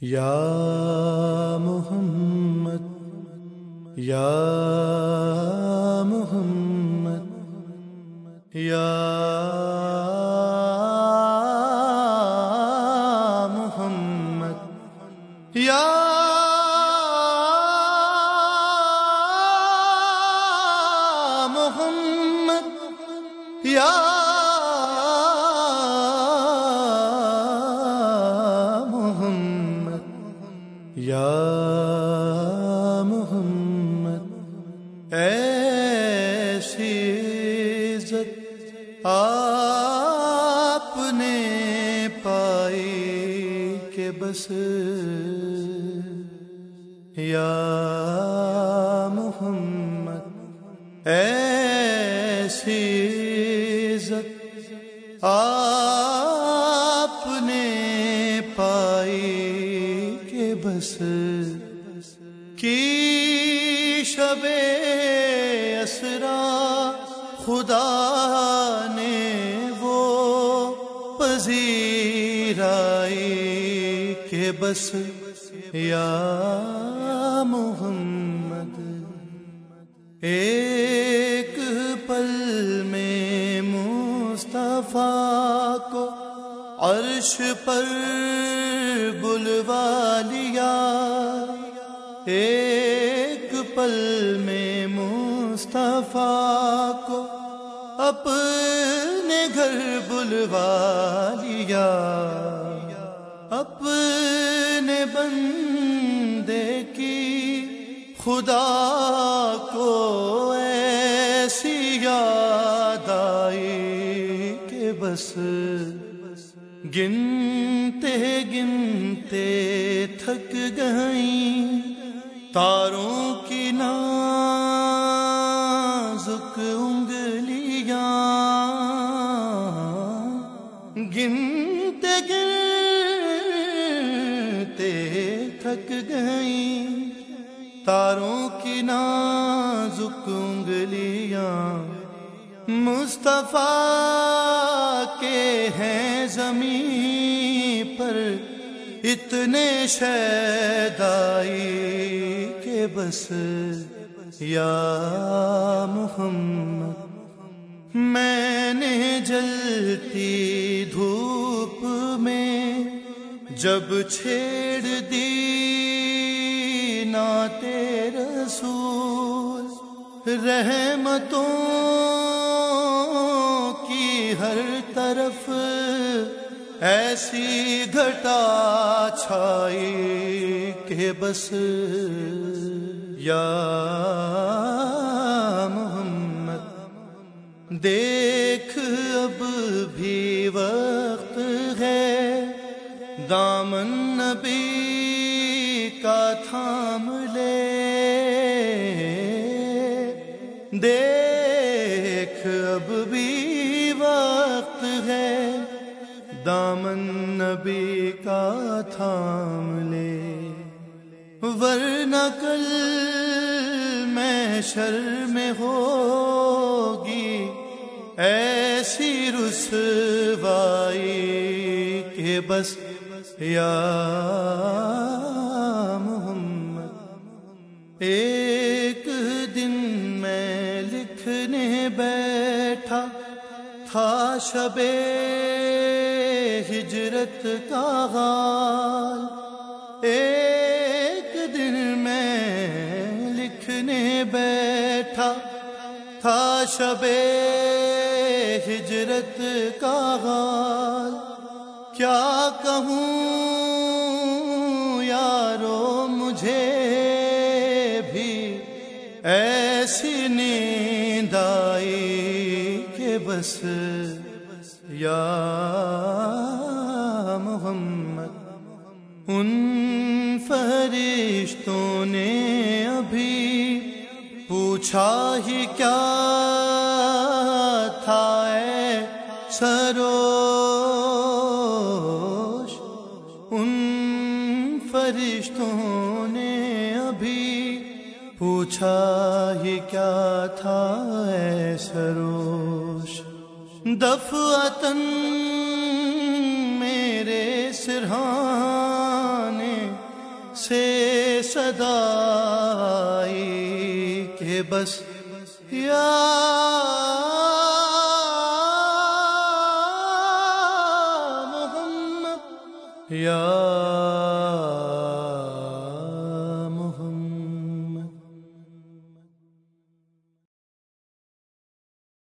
یا محمد یا محمد یا محمد یا محمد یا یا محمد ایسی عزت آپ نے پائی کہ بس یا محمد ایسی عزت آپ بس کی شب اسرا خدا نے وہ پذیرائی کہ بس یا محمد، ایک پل میں مصطفیٰ کو عرش پر بلوا لیا ایک پل میں مصطفیٰ کو اپنے گھر بلوا لیا اپنے بندے کی خدا کو ایسی یاد آئی کہ بس گنتے گنتے تھک گئیں، تاروں کی نازک انگلیاں۔ گنتے گنتے تھک گئیں، تاروں کی نازک انگلیاں۔ مصطفیٰ کے ہیں زمین پر اتنے شیدائی کہ بس یا محمد، میں نے جلتی دھوپ میں جب چھیڑ دی ناتے رسول، رحمتوں ہر طرف ایسی گھٹا چھائی کہ بس یا محمد، دیکھ اب بھی وقت ہے۔ دامن نبی کا تھام لے۔ دیکھ اب بھی وقت ہے۔ دامن نبی کا تھام لے۔ ورنہ کل میں شر میں ہوگی۔ ایسی رسوائی کہ بس یا محمد۔ ایک بیٹھا تھا شب ہجرت کا غال۔ ایک دن میں لکھنے بیٹھا تھا شب ہجرت کا غال۔ کیا کہوں یارو مجھے بھی ایسی بس یا محمد، ان فرشتوں نے ابھی پوچھا ہی کیا تھا اے سروش؟ ان فرشتوں نے ابھی پوچھا ہی کیا تھا اے سروش؟ دفعتن میرے سرحانے سے صدائی کہ بس یا محمد یا